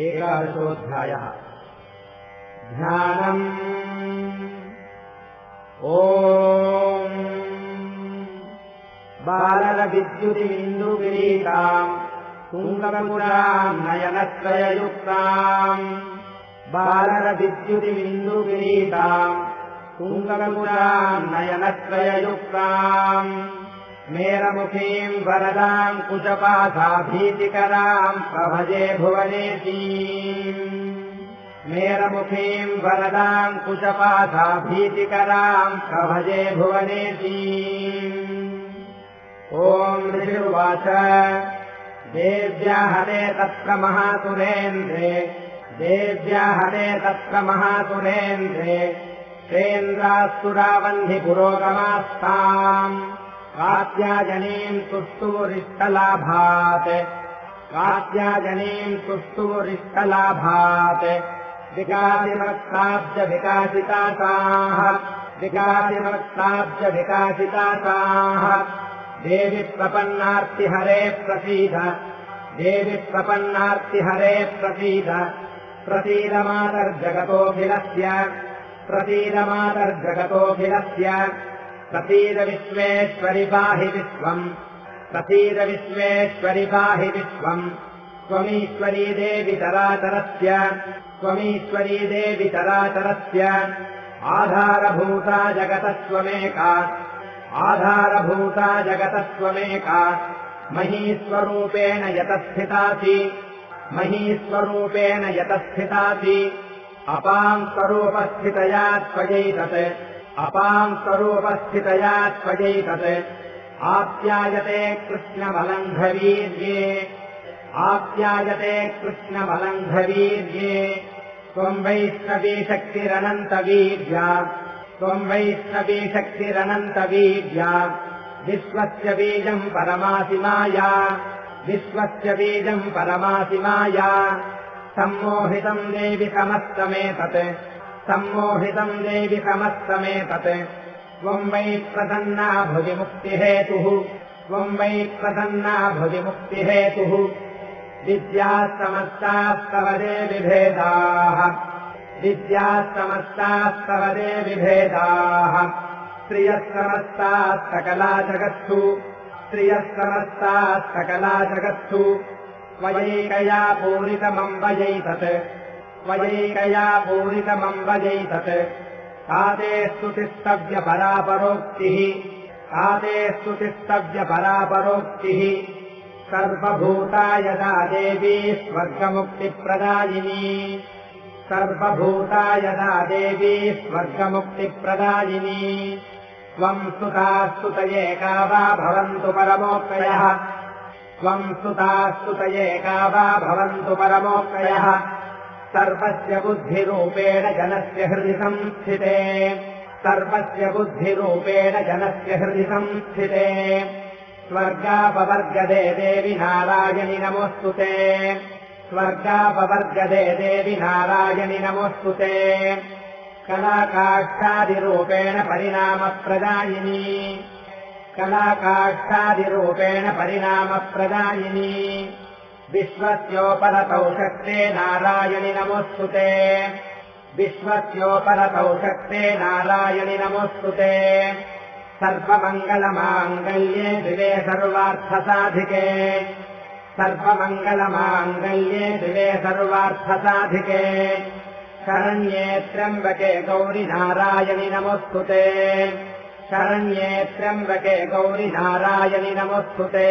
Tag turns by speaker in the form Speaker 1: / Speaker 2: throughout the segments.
Speaker 1: एकादशोऽध्यायः। ध्यानम्। ओ बालरविद्युतिबिन्दुविरीताम् कुङ्गपुराम् नयनत्रययुक्ताम्। बालरविद्युतिबिन्दुविरीताम् कुङ्गपुराम् नयनत्रययुक्ताम् मेरमुखीम् वरदाम् कुशपासा भीतिकराम् प्रभजे भुवनेती मेरमुखीम् वरदाम् कुशपासा भीतिकराम् प्रभजे ॐ ऋषिरुवाच। देव्याहरे तत्र महासुरेन्द्रे देव्याहरे तत्र महासुरेन्द्रे तेन्द्रास्तुरावह्निपुरोगमास्ताम् कात्याजनीम् तुष्टुरिष्टलाभात् कात्याजनीम् तुष्टुरिष्टलाभात् विकासिमत्ताब्जविकासितासाः विकासिमत्ताब्जविकासितासाः देवि प्रपन्नार्तिहरे प्रसीद। देवि प्रपन्नार्तिहरे प्रसीद। प्रसीदमातर्जगतोऽखिलस्य प्रसीदमातर्जगतोऽखिलस्य प्रसीदविश्वेश्वरि पाहि विश्वम् प्रसीदविश्वेश्वरि पाहि विश्वम् देवि तराचरस्य आधारभूता जगतस्त्वमेका आधारभूता जगतस्त्वमेका महीस्वरूपेण यतस्थितासि। महीस्वरूपेण यतस्थितासि। अपाम् स्वरूपस्थितया त्वयैतत् अपाम् स्वरूपस्थितया त्वयैतत्। आप्यायते कृष्णमलङ्घवीर्ये आप्यायते कृष्णमलङ्घवीर्ये त्वम् वैष्णवीशक्तिरनन्तवीर्या त्वम् वैष्णवीशक्तिरनन्तवीर्या विश्वस्य बीजम् परमासि माया। विश्वस्य बीजम् परमासि माया। सम्मोहितम् देवि समस्तमेतत् सम्मोहितम् देवि समस्तमेतत्। त्वम् वै प्रसन्ना भुविमुक्तिहेतुः त्वम् वै प्रसन्ना भुविमुक्तिहेतुः विद्यास्तमस्तास्तवदे विभेदाः विद्यास्तमस्तास्तवदे विभेदाः स्त्रियः सकला जगत्सु स्त्रियः समस्तास्तकला जगत्सु त्वयैकया पूरितमम्बजैतत् त्वयैकया पूरितमम्बजैतत् काते स्तुतिस्तव्यपरापरोक्तिः काते स्तुतिस्तव्यपरापरोक्तिः सर्वभूता यदा देवी स्वर्गमुक्तिप्रदायिनी। सर्वभूता यदा देवी स्वर्गमुक्तिप्रदायिनी। त्वम् सुतास्तुतयेका वा भवन्तु परमोक्तयः। त्वम् सुतास्तुतयेका वा भवन्तु परमोक्तयः सर्वस्य बुद्धिरूपेण जनस्य हृदि संस्थिते। सर्वस्य बुद्धिरूपेण जनस्य हृदि संस्थिते। स्वर्गापवर्गदे देवि नारायणि नमोऽस्तु ते। स्वर्गापवर्गदे देवि नारायणि नमोऽस्तु ते। कलाकाष्ठादिरूपेण परिणामप्रदायिनी। कलाकाष्ठादिरूपेण परिणामप्रदायिनी विश्वस्योपरतौ शक्ते नारायणि नमोऽस्तु ते विश्वस्योपरतौ शक्ते नारायणि नमोऽस्तु ते सर्वमङ्गलमाङ्गल्ये दिवे सर्वार्थसाधिके। सर्वमङ्गलमाङ्गल्ये दिवे सर्वार्थसाधिके। शरण्ये त्र्यम्बके गौरि नारायणि नमोऽस्तु ते शरण्ये त्र्यम्बके गौरि नारायणि नमोऽस्तु ते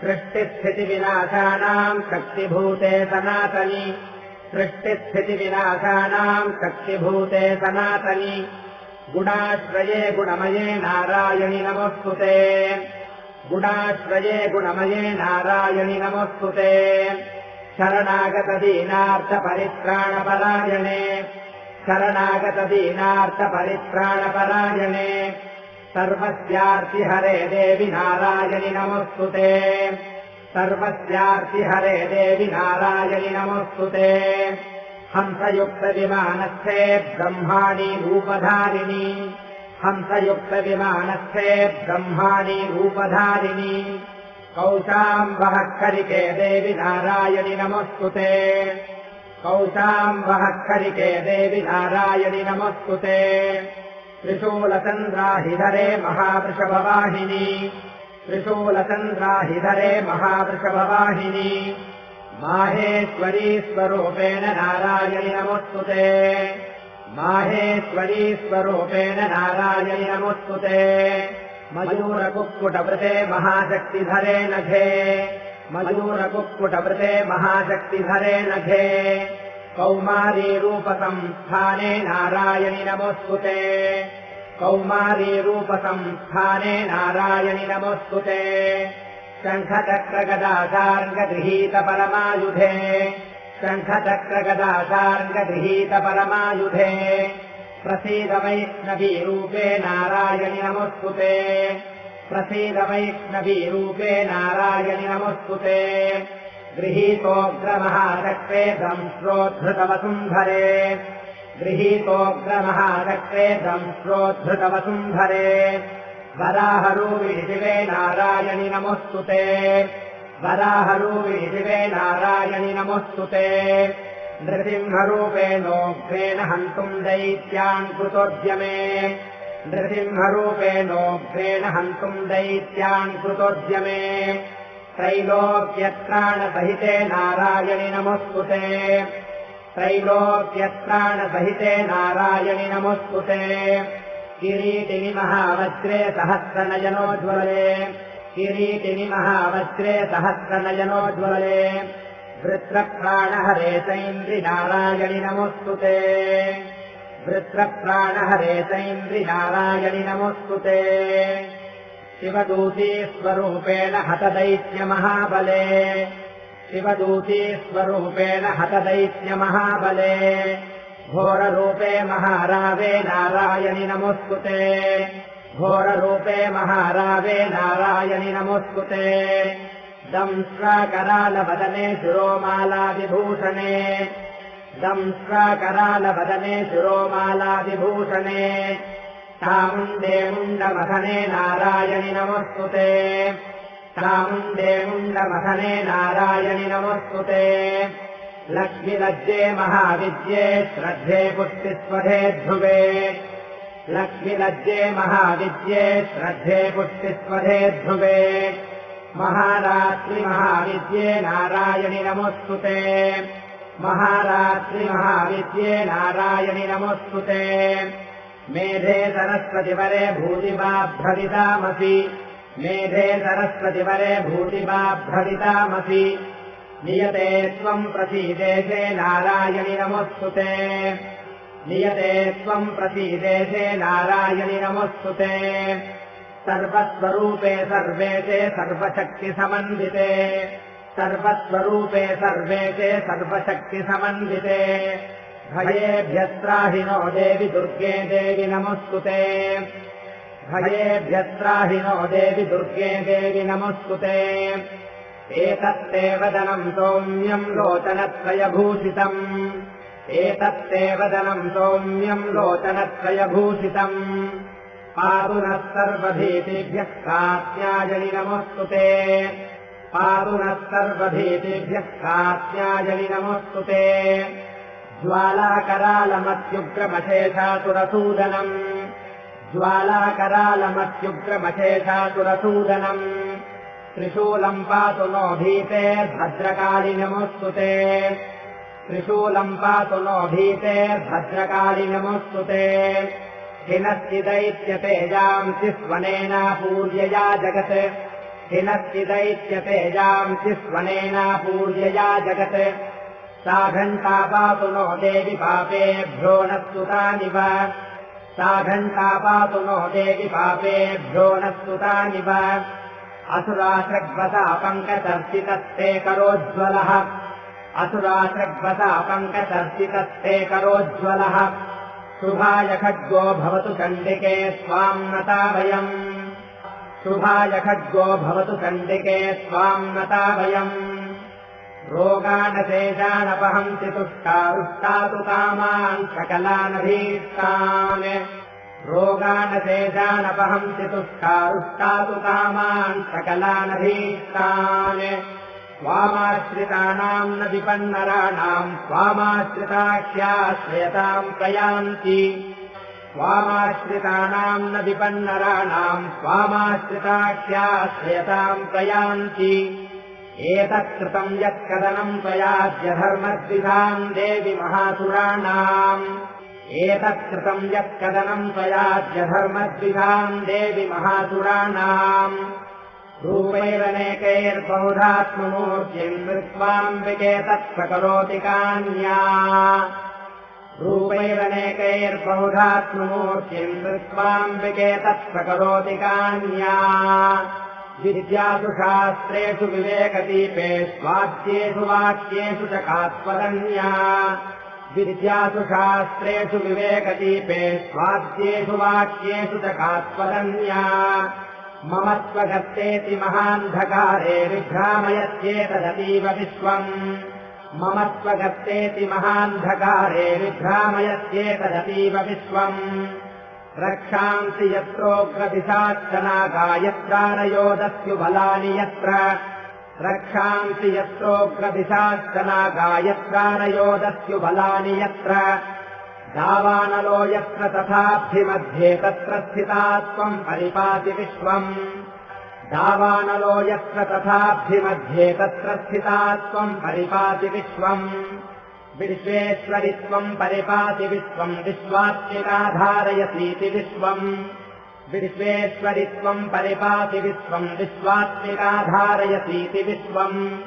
Speaker 1: सृष्टिस्थितिविनाशानाम् शक्तिभूते सनातनि। सृष्टिस्थितिविनाशानाम् शक्तिभूते सनातनि। गुणाश्रये गुणमये नारायणि नमोऽस्तु ते गुणाश्रये गुणमये नारायणि नमोऽस्तु ते शरणागतदीनार्थपरित्राणपरायणे। शरणागतदीनार्थपरित्राणपरायणे सर्वस्यार्तिहरे देवि नारायणि नमोऽस्तु ते सर्वस्यार्तिहरे देवि नारायणि नमोऽस्तु ते हंसयुक्तविमानस्थे ब्रह्माणि रूपधारिणि। हंसयुक्तविमानस्थे ब्रह्माणि रूपधारिणि। कौशाम् वः खरिके देवि नारायणि नमोऽस्तु ते कौशाम् वः खरिके देवि नारायणि नमोऽस्तु ते त्रिशूलचन्द्राहिधरे महावृषभवाहिनी। त्रिशूलचन्द्राहिधरे महावृषभवाहिनी। माहेश्वरी स्वरूपेण नारायणि नमोऽस्तु ते माहेश्वरी स्वरूपेण नारायणि नमोऽस्तु ते मयूरकुक्कुटवृते महाशक्तिधरे नघे। मयूरकुक्कुटवृते महाशक्तिधरे नघे कौमारीरूपसंस्थाने नारायणि नमोऽस्तु ते कौमारीरूपसंस्थाने नारायणि नमोऽस्तु ते शङ्खचक्रगदाचार्गगृहीतपरमायुधे शङ्खचक्रगदाचार्गगृहीतपरमायुधे प्रसीद वैष्णवीरूपे नारायणि नमोऽस्तु ते प्रसीद वैष्णवीरूपे नारायणि नमोऽस्तु ते गृहीतोऽग्रमहाचक्रे दंश्रोद्धृतवसुन्धरे गृहीतोऽग्रमहाचक्रे दंश्रोद्धृतवसुन्धरे वराहरूविशिवे नारायणि नमोऽस्तु ते। वराहरूविशिवे नारायणि नमोऽस्तु ते। नृसिंहरूपेणोग्रेण हन्तुम् दैत्यान् कृतोद्यमे। नृसिंहरूपेणोग्रेण हन्तुम् दैत्यान् कृतोद्यमे त्रैलोक्यत्राणसहिते नारायणि नमोऽस्तु ते त्रैलोक्यत्राणसहिते नारायणि नमोऽस्तु ते किरीटिनि महावज्रे सहस्रनयनोज्वले किरीटिनि महावज्रे सहस्रनयनोज्वले वृत्रप्राणहरे सैन्द्रिनारायणि नमोऽस्तु ते वृत्रप्राणहरे सैन्द्रिनारायणि नमोऽस्तु ते शिवदूतीस्वरूपेण हतदैत्यमहाबले। शिवदूतीस्वरूपेण हतदैत्यमहाबले। घोररूपे महारावे नारायणि नमोऽस्तु ते घोररूपे महारावे नारायणि नमोऽस्तु ते दंश्राकरालवदने शिरोमालाविभूषणे दंश्राकरालवदने शिरोमालाविभूषणे चामुण्डे मुण्डमथने नारायणि नमोऽस्तु ते चामुण्डे मुण्डमथने नारायणि नमोऽस्तु ते लक्ष्मिलज्जे महाविद्ये श्रद्धे पुष्टिस्वधे ध्रुवे। लक्ष्मिलज्जे महाविद्ये श्रद्धे पुष्टिस्वधे ध्रुवे। महारात्रिमहाविद्ये नारायणि नमोऽस्तु ते महारात्रिमहाविद्ये नारायणि नमोऽस्तु ते मेधे सरस्वतिवरे भूतिबाभ्रवितामसि मेधे सरस्वतिवरे भूतिबाभ्रवितामसि नियते त्वम् प्रसीदेशे नारायणि नमोऽस्तु ते नियते त्वम् प्रसीदेशे नारायणि नमोऽस्तु ते सर्वस्वरूपे सर्वे ते सर्वशक्तिसमन्विते। सर्वस्वरूपे सर्वे ते सर्वशक्तिसमन्विते भयेभ्यस्त्राहिनो देवि दुर्गे देवि नमोऽस्तु ते। भयेभ्यस्त्राहिनो देवि दुर्गे देवि नमोऽस्तु ते। एतत्ते वदनम् सौम्यम् लोचनत्रयभूषितम्। एतत्ते वदनम् सौम्यम् लोचनत्रयभूषितम्। पातु नः सर्वभीतिभ्यः कात्याजलि नमोऽस्तु ते। पातु नः सर्वभीतिभ्यः कात्याजलि नमोऽस्तु ते ज्वालाकरालमत्युग्रमशेषासुरसूदनम्। ज्वालाकरालमत्युग्रमशेषासुरसूदनम्। त्रिशूलम् पातु नो भीते भद्रकालि नमोऽस्तु ते त्रिशूलम् पातु नो भीते भद्रकालि नमोऽस्तु ते हिनश्चिदैत्यतेजांसि स्वनेनापूर्यया जगत्। हिनश्चिदैत्यतेजांसि स्वनेनापूर्यया जगत् सा घण्टा पातु नो देवि पापेभ्यो न स्तुतानिव सा घण्टा पातु नो देवि पापेभ्यो न स्तुतानिव असुराश्रग्वसा पङ्कदर्शितस्ते करोज्ज्वलः। असुराश्रग्वसा पङ्कदर्शितस्ते करोज्ज्वलः। शुभाय खड्गो भवतु चण्डिके स्वाम् नता वयम् शुभाय खड्गो भवतु चण्डिके स्वाम् नता वयम् रोगाणशेषाणपहन्ति तुष्टारुष्टातु कामान् सकलानभीष्टान्। रोगाणशेषानपहन्ति तुष्टारुष्टातु कामान् सकलानभीष्टान्। स्वामाश्रितानाम् न विपन्नराणाम् स्वामाश्रिताख्याश्रयताम् प्रयान्ति। स्वामाश्रितानाम् न विपन्नराणाम् स्वामाश्रिताख्याश्रयताम् प्रयान्ति एतत्कृतम् यत्कदनम् त्वयाद्यधर्मद्विधाम् देवि महासुराणाम्। एतत्कृतम् यत्कदनम् त्वयाद्यधर्मद्विधाम् देवि महासुराणाम्। रूपैरनेकैर्बहुधात्ममूर्तिम् कृत्वाम्बिके तत्प्रकरोति कान्या। रूपैरनेकैर्बहुधात्ममूर्तिम् कृत्वाम्बिके तत्प्रकरोति कान्या विद्यासु शास्त्रेषु विवेकदीपे स्वाद्येषु वाक्येषु च कात्वदन्या विद्यासु शास्त्रेषु विवेकदीपे स्वाद्येषु वाक्येषु च कात्वदन्या मम त्वगत्तेति महान्धकारे विभ्रामयत्येतदतीव विश्वम्। मम त्वगत्तेति महान्धकारे विभ्रामयत्येतदतीव विश्वम् रक्षांसि यत्रोग्रदिशाश्चनागा यत्रारयोदस्युबलानि यत्र। रक्षांसि यत्रोग्रदिशाश्चनागा यत्रारयोदस्युबलानि यत्र। दावानलो यत्र तथाब्धिमध्ये तत्र स्थिता त्वम् परिपाति विश्वम्। दावानलो यत्र तथाब्धिमध्ये तत्र स्थिता त्वम् परिपाति विश्वम् विश्वेश्वरित्वम् परिपाति विश्वम् विश्वात्मिकाधारयसीति विश्वम्। विश्वेश्वरित्वम् परिपाति विश्वम् विश्वात्मिकाधारयसीति विश्वम्।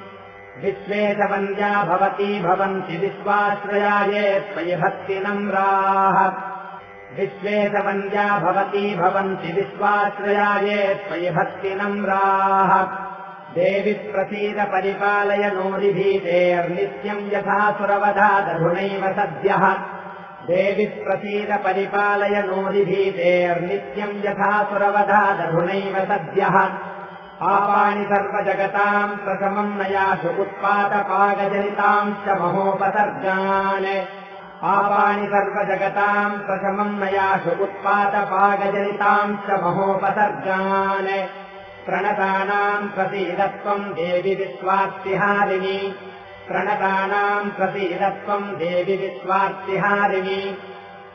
Speaker 1: विश्वे च वन्द्या भवती भवन्ति विश्वाश्रयाये त्वयि भक्तिनम्राः विश्वे च वन्द्या भवती भवन्ति विश्वाश्रयाये त्वयि भक्तिनम्राः देवि प्रसीद परिपालय नोरिभीतेर्नित्यम् यथा सुरवधादधुनैव सद्यः। देवि प्रसीद परिपालय नोरिभीतेर्नित्यम् यथा सुरवधादधुनैव सद्यः। पापाणि सर्वजगताम् प्रथमम् नयासु उत्पातपागजनिताम् च महोपसर्गान्। पापाणि सर्वजगताम् प्रथमम् नयासु उत्पातपागजनिताम् च महोपसर्गान् प्रणतानाम् प्रसीदत्वम् देवि विश्वार्तिहारिणि। प्रणतानाम् प्रसीदत्वम् देवि विश्वार्तिहारिणि।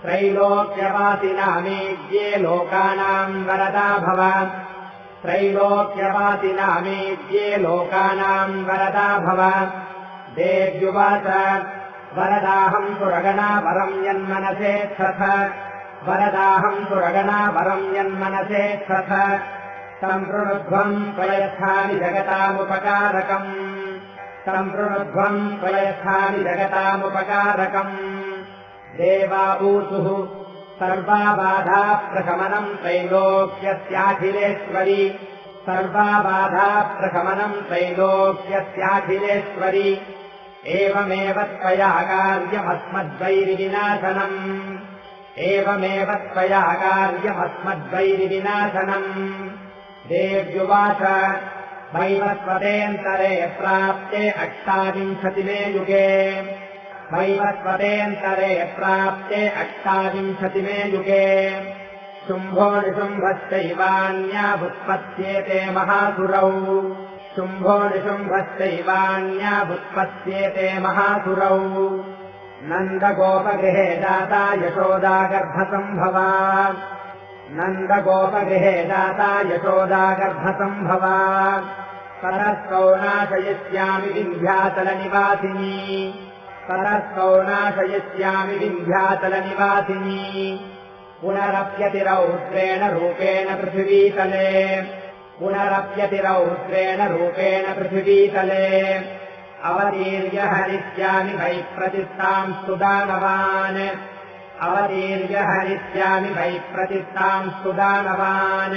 Speaker 1: त्रैलोक्यवासिनामेज्ये लोकानाम् वरदा भव। त्रैलोक्यवासिनामेज्ये लोकानाम् वरदा भव। देव्युवाच वरदाहम् सुरगणा वरम् यन्मनसेत्थ वरदाहम् सुरगणा वरम् यन्मनसेत्थ सम्पृणुध्वम् प्रयच्छामि जगतामुपकारकम्। सम्पृणुध्वम् प्रयच्छामि जगतामुपकारकम्। देवाऊतुः सर्वाबाधाप्रशमनम् त्रैलोक्यस्याखिलेश्वरि सर्वाबाधाप्रशमनम् त्रैलोक्यस्याखिलेश्वरि एवमेव त्वया कार्यमस्मद्वैरिविनाशनम्। एवमेव त्वया कार्यमस्मद्वैरिविनाशनम् देव्युवाच वैवस्वतेऽन्तरे प्राप्ते अष्टाविंशतिमे युगे। वैवस्वतेऽन्तरे प्राप्ते अष्टाविंशतिमे युगे। शुम्भो निशुम्भश्चैवान्याभुत्पत्स्येते महासुरौ शुम्भो निशुम्भश्चैवान्याभुत्पत्स्येते महासुरौ नन्दगोपगृहे जाता यशोदागर्भसम्भवा नन्दगोपगृहे जाता यशोदागर्भसम्भवा परस्कौ नाशयिष्यामि विन्ध्याचलनिवासिनी। परस्कौ नाशयिष्यामि विन्ध्याचलनिवासिनी। पुनरप्यतिरौद्रेण रूपेण पृथिवीतले। पुनरप्यतिरौद्रेण रूपेण पृथिवीतले। अवतीर्य हरिष्यामि वै प्रतिष्ठाम् सुदानवान् अवतीर्य हरिष्यामि वै प्रतिष्ठाम् सुदानवान्।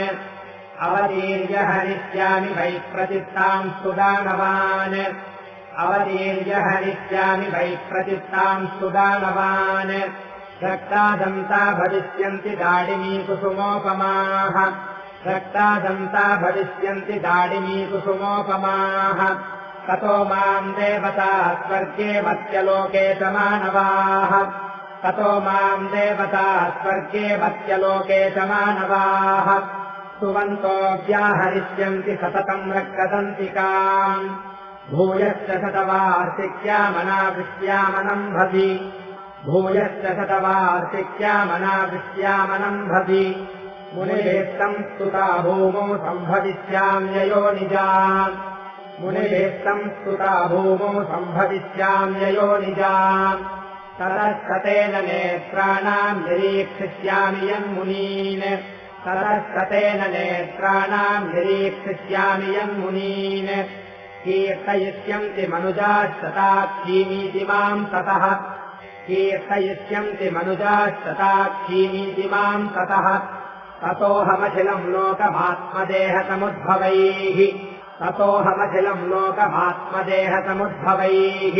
Speaker 1: अवतीर्य हरिष्यामि वै प्रतिष्ठाम् सुदानवान्। अवतीर्य हरिष्यामि वै प्रतिष्ठाम् सुदानवान्। रक्तादन्ता भविष्यन्ति दाडिनी कुसुमोपमाः रक्तादन्ता भविष्यन्ति दाडिनी कुसुमोपमाः ततो माम् देवता स्वर्गे मत्यलोके च मानवाः ततो माम् देवता स्वर्गे मत्यलोके च मानवाः स्तुवन्तो व्याहरिष्यन्ति सततम् रक्कदन्तिकाम् भूयश्च शतवार्षिक्यामनाविश्यामनम् भवि। भूयश्च शतवार्षिक्यामनाविश्यामनम् भवि। मुनिवेत्तम् स्तुता भूमौ सम्भविष्याम्ययो निजाम्। मुनिवेत्तम् स्तुता भूमौ सम्भविष्याम्ययो तरस्ततेन नेत्राणाम् निरीक्षिष्यामि यन्मुनीन् तरस्ततेन नेत्राणाम् निरीक्षिष्यामि यन्मुनीन् कीर्तयिष्यन्ति मनुजास्तताक्षीमीति माम् ततः। कीर्तयिष्यन्ति मनुजास्तताक्षीमीति माम् ततः। ततोऽहमखिलम् लोकमात्मदेहसमुद्भवैः ततोऽहमखिलम् लोकमात्मदेहसमुद्भवैः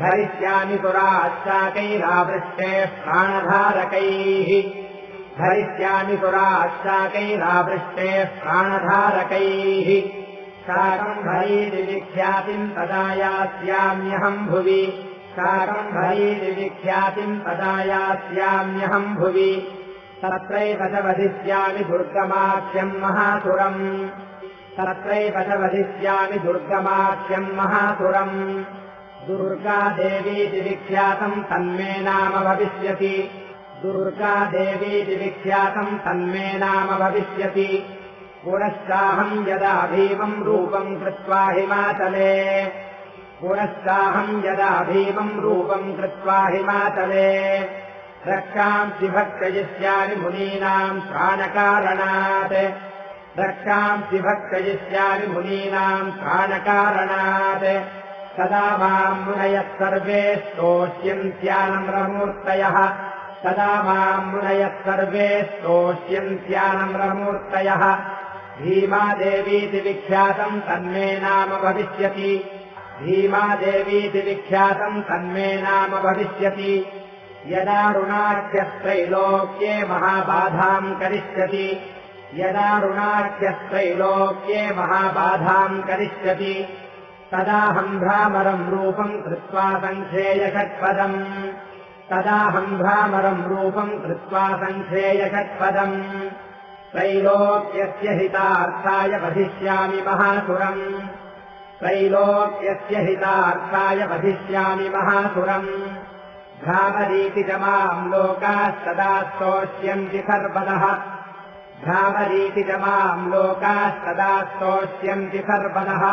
Speaker 1: धरिष्यामि पुराश्चाकैरावृष्टेः प्राणधारकैः। धरिष्यामि पुराश्चाकैरावृष्टेः प्राणधारकैः। शाकम्भरीति विख्यातिम् तदा यास्याम्यहम् भुवि। शाकम्भरीति विख्यातिम् तदा यास्याम्यहम् भुवि। तत्रैव च वधिष्यामि दुर्गमाख्यम् महासुरम् तत्रैव च वधिष्यामि दुर्गमाख्यम् महासुरम् दुर्गादेवीति विख्यातम् तन्मे नाम भविष्यति। दुर्गादेवीति विख्यातम् तन्मे नाम भविष्यति। पुनश्चाहम् यदा भीमम् रूपम् कृत्वा हिमाचले। पुनश्चाहम् यदा भीमम् रूपम् कृत्वा हिमाचले। रक्षांसि भक्तयिष्यामि मुनीनाम् प्राणकारणात्। रक्षांसि भक्तयिष्यामि मुनीनाम् प्राणकारणात् सदा माम् मुनयः सर्वे स्तोष्यन्त्यानम्रमूर्तयः। सदा माम् मुनयः सर्वे स्तोष्यन्त्यानम्रमूर्तयः। भीमादेवीति विख्यातम् तन्मे नाम भविष्यति। भीमादेवीति विख्यातम् तन्मे नाम भविष्यति। यदारुणाख्यस्त्रैलोक्ये महाबाधाम् करिष्यति। यदारुणाख्यस्त्रैलोक्ये महाबाधाम् करिष्यति तदाहम् भ्रामरम् रूपम् कृत्वा सङ्ख्येयषट्पदम् तदाहम् भ्रामरम् रूपम् कृत्वा सङ्ख्येयषट्पदम् त्रैलोक्यस्य हितार्थाय वधिष्यामि महासुरम्। त्रैलोक्यस्य हितार्थाय वधिष्यामि महासुरम्। भ्रामरीति च माम् लोकाः सदा स्तोष्यन्ति सर्वदः भ्रामरीति च माम् लोकाः सदा स्तोष्यन्ति सर्वदः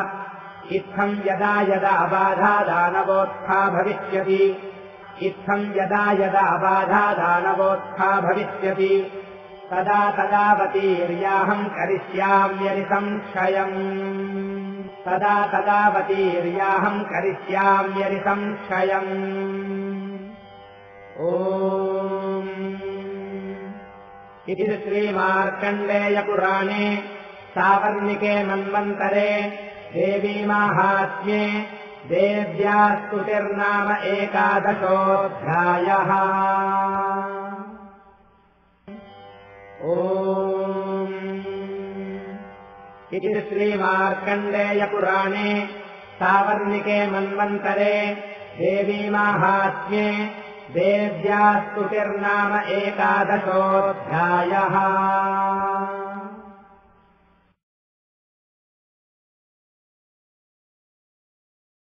Speaker 1: इत्थम् यदा यदा बाधा दानवोत्था भविष्यति। इत्थम् यदा यदा बाधा दानवोत्था भविष्यति। तदा तदावतीर्याहम् करिष्याम्यरि संक्षयम् तदा तदावतीर्याहम् करिष्याम्यरि संक्षयम् ओ इति श्रीमार्कण्डेयपुराणे सावर्णिके मन्वन्तरे देवीमाहात्म्ये देव्या स्तुतिर्नाम एकादशोऽध्यायः। इति श्रीमार्कण्डेयपुराणे सावर्णिके मन्वन्तरे देवीमाहात्म्ये देव्या स्तुतिर्नाम एकादशोऽध्यायः